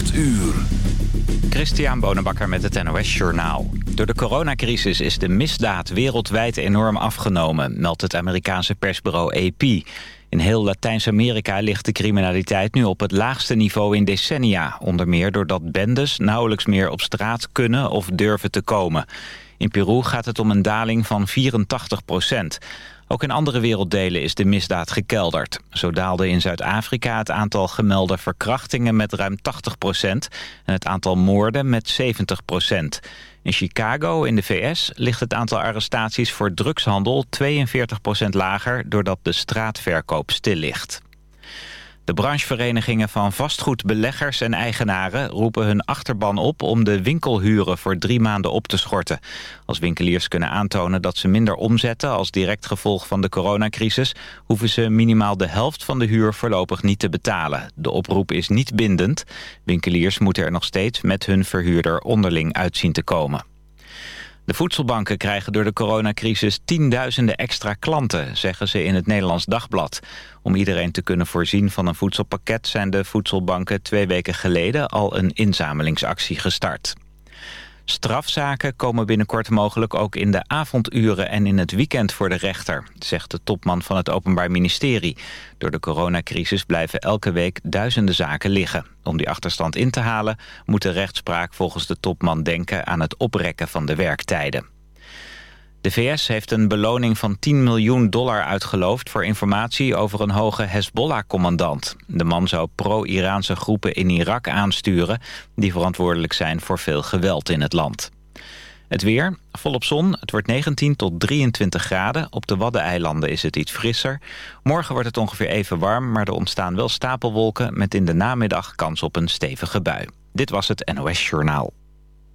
8 uur. Christian Bonenbakker met het NOS Journaal. Door de coronacrisis is de misdaad wereldwijd enorm afgenomen... meldt het Amerikaanse persbureau AP. In heel Latijns-Amerika ligt de criminaliteit nu op het laagste niveau in decennia. Onder meer doordat bendes nauwelijks meer op straat kunnen of durven te komen. In Peru gaat het om een daling van 84 procent. Ook in andere werelddelen is de misdaad gekelderd. Zo daalde in Zuid-Afrika het aantal gemelde verkrachtingen met ruim 80 procent... en het aantal moorden met 70 procent. In Chicago, in de VS, ligt het aantal arrestaties voor drugshandel 42 procent lager... doordat de straatverkoop stil ligt. De brancheverenigingen van vastgoedbeleggers en eigenaren roepen hun achterban op om de winkelhuren voor drie maanden op te schorten. Als winkeliers kunnen aantonen dat ze minder omzetten als direct gevolg van de coronacrisis, hoeven ze minimaal de helft van de huur voorlopig niet te betalen. De oproep is niet bindend. Winkeliers moeten er nog steeds met hun verhuurder onderling uitzien te komen. De voedselbanken krijgen door de coronacrisis tienduizenden extra klanten, zeggen ze in het Nederlands Dagblad. Om iedereen te kunnen voorzien van een voedselpakket zijn de voedselbanken twee weken geleden al een inzamelingsactie gestart. Strafzaken komen binnenkort mogelijk ook in de avonduren en in het weekend voor de rechter, zegt de topman van het Openbaar Ministerie. Door de coronacrisis blijven elke week duizenden zaken liggen. Om die achterstand in te halen moet de rechtspraak volgens de topman denken aan het oprekken van de werktijden. De VS heeft een beloning van 10 miljoen dollar uitgeloofd... voor informatie over een hoge Hezbollah-commandant. De man zou pro-Iraanse groepen in Irak aansturen... die verantwoordelijk zijn voor veel geweld in het land. Het weer, volop zon, het wordt 19 tot 23 graden. Op de Waddeneilanden is het iets frisser. Morgen wordt het ongeveer even warm, maar er ontstaan wel stapelwolken... met in de namiddag kans op een stevige bui. Dit was het NOS Journaal.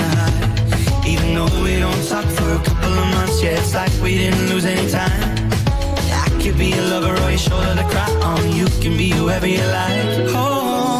night. Even though we don't talk for a couple of months, yeah, it's like we didn't lose any time. I could be a lover or your shoulder to cry on. You can be whoever you like. Oh.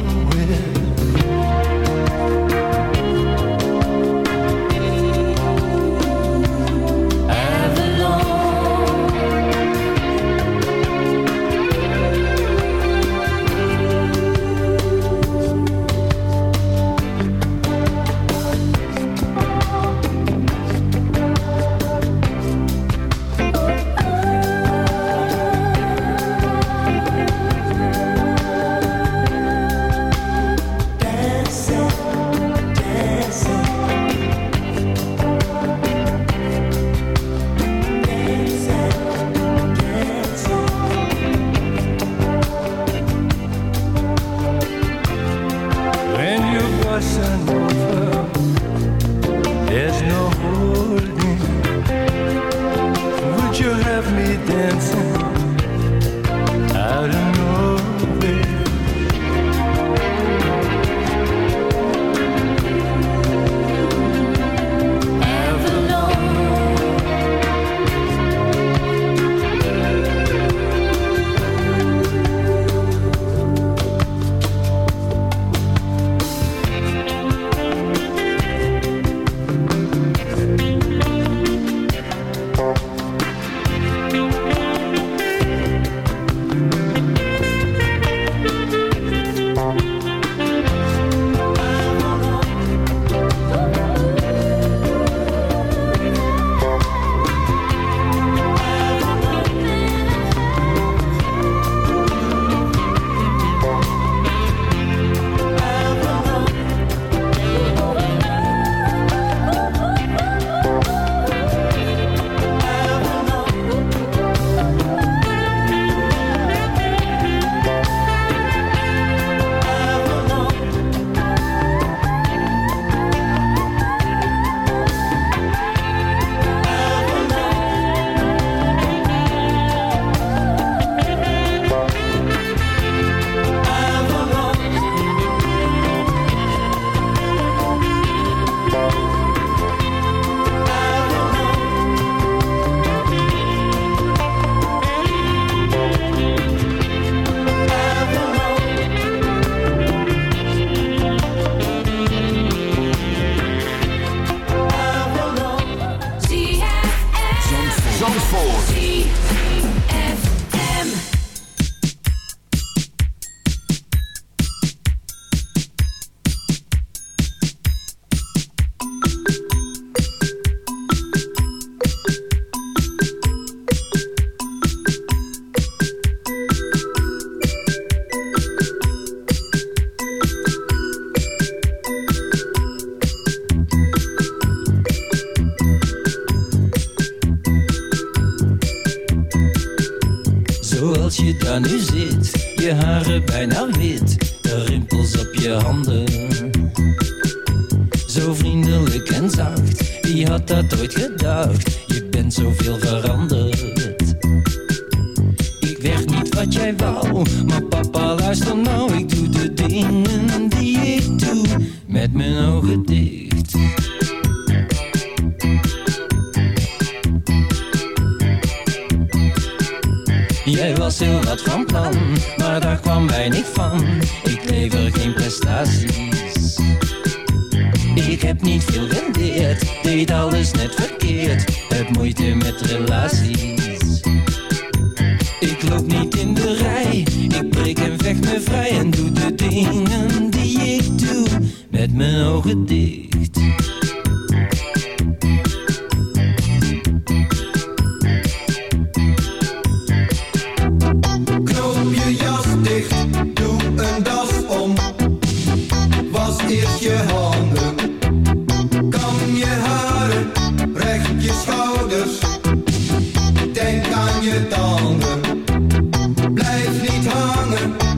Niet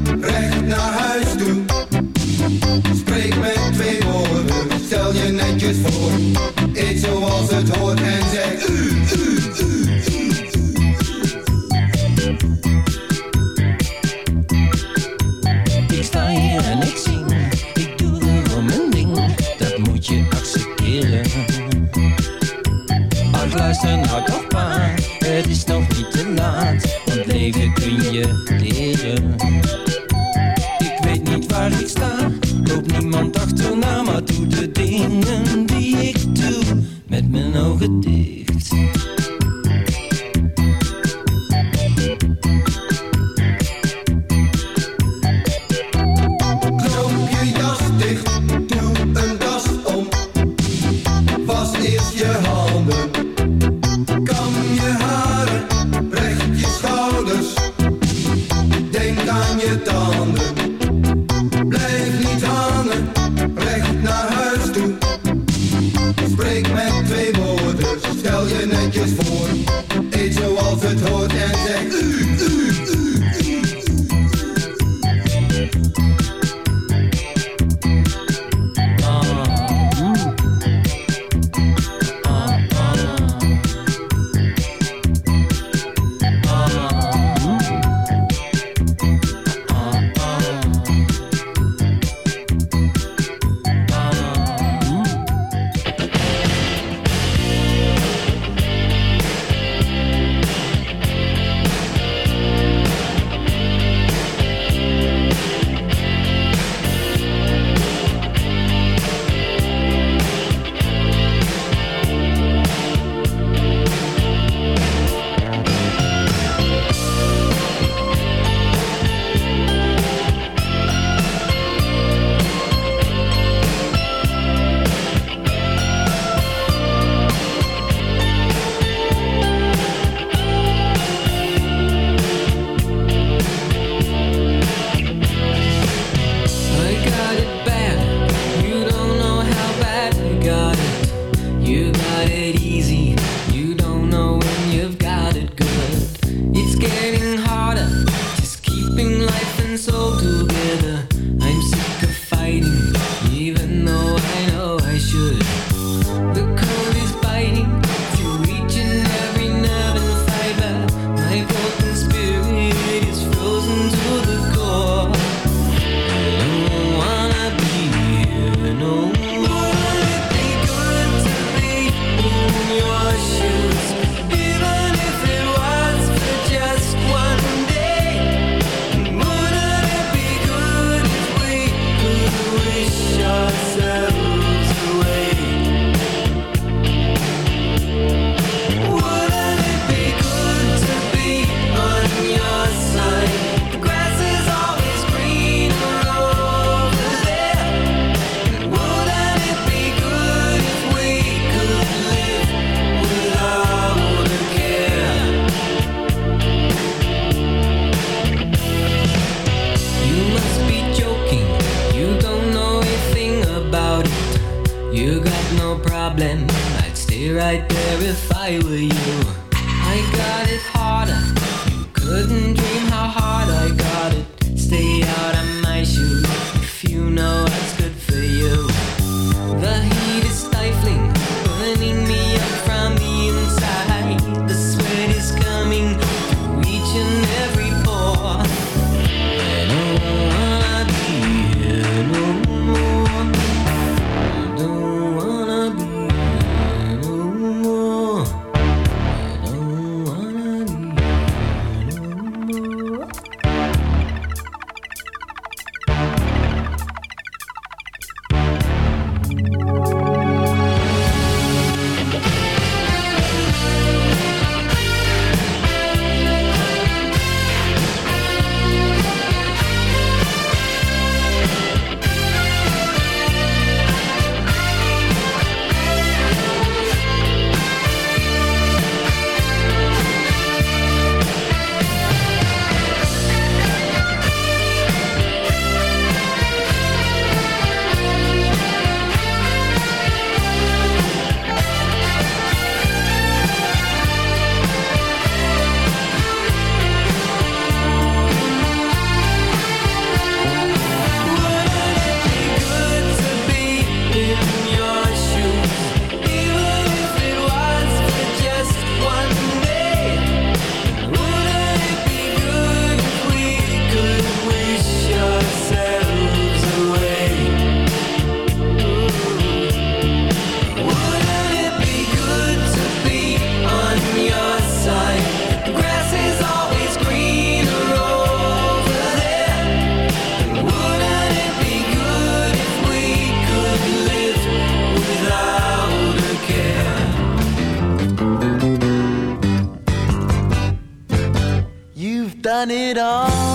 done it all.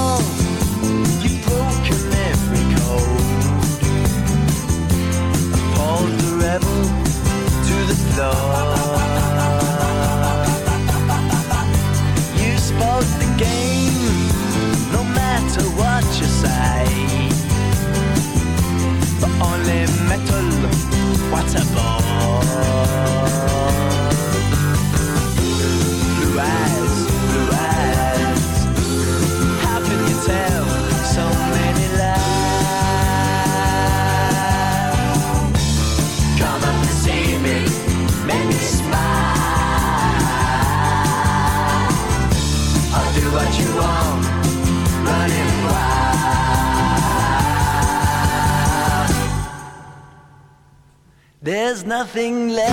Nothing left,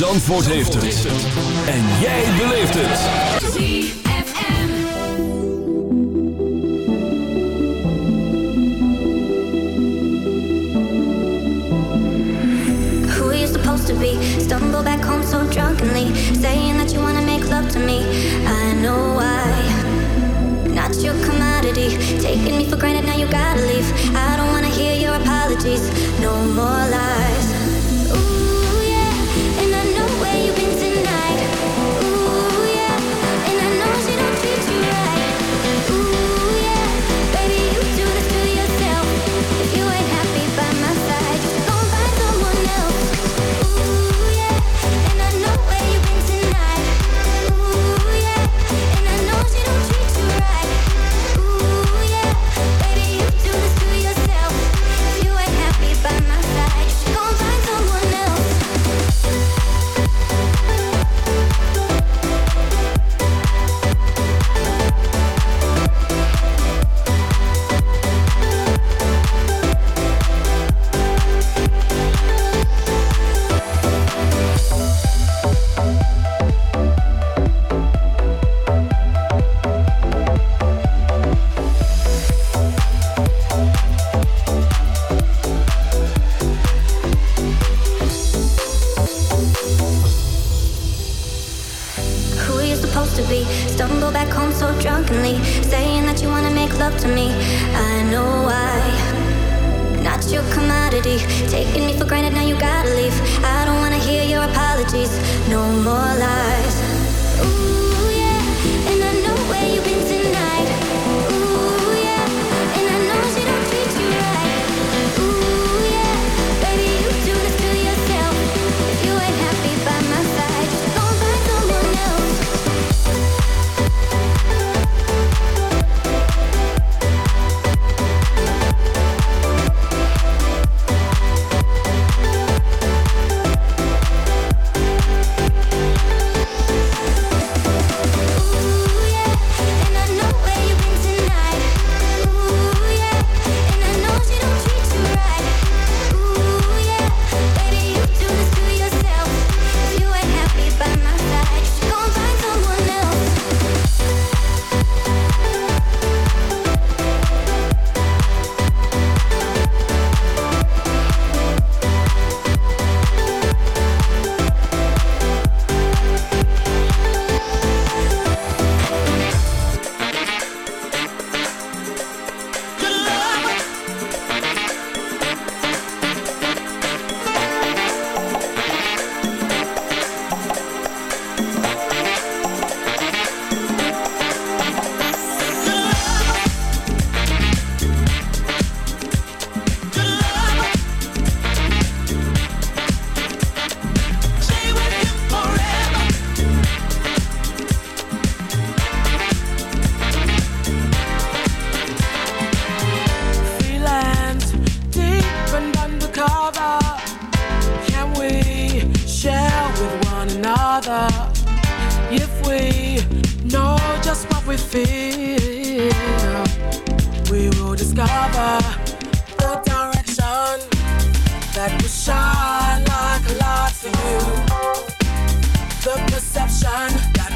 Zandvoort heeft het. En jij beleeft het. Who are you supposed to be? Stumble back home so drunkenly. Saying that you wanna make love to me. I know why. Not your commodity. Taking me for granted, now you gotta leave. I don't wanna hear your apologies. No more lies.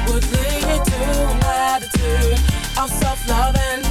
would lead to an attitude. Of self-loving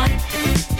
on.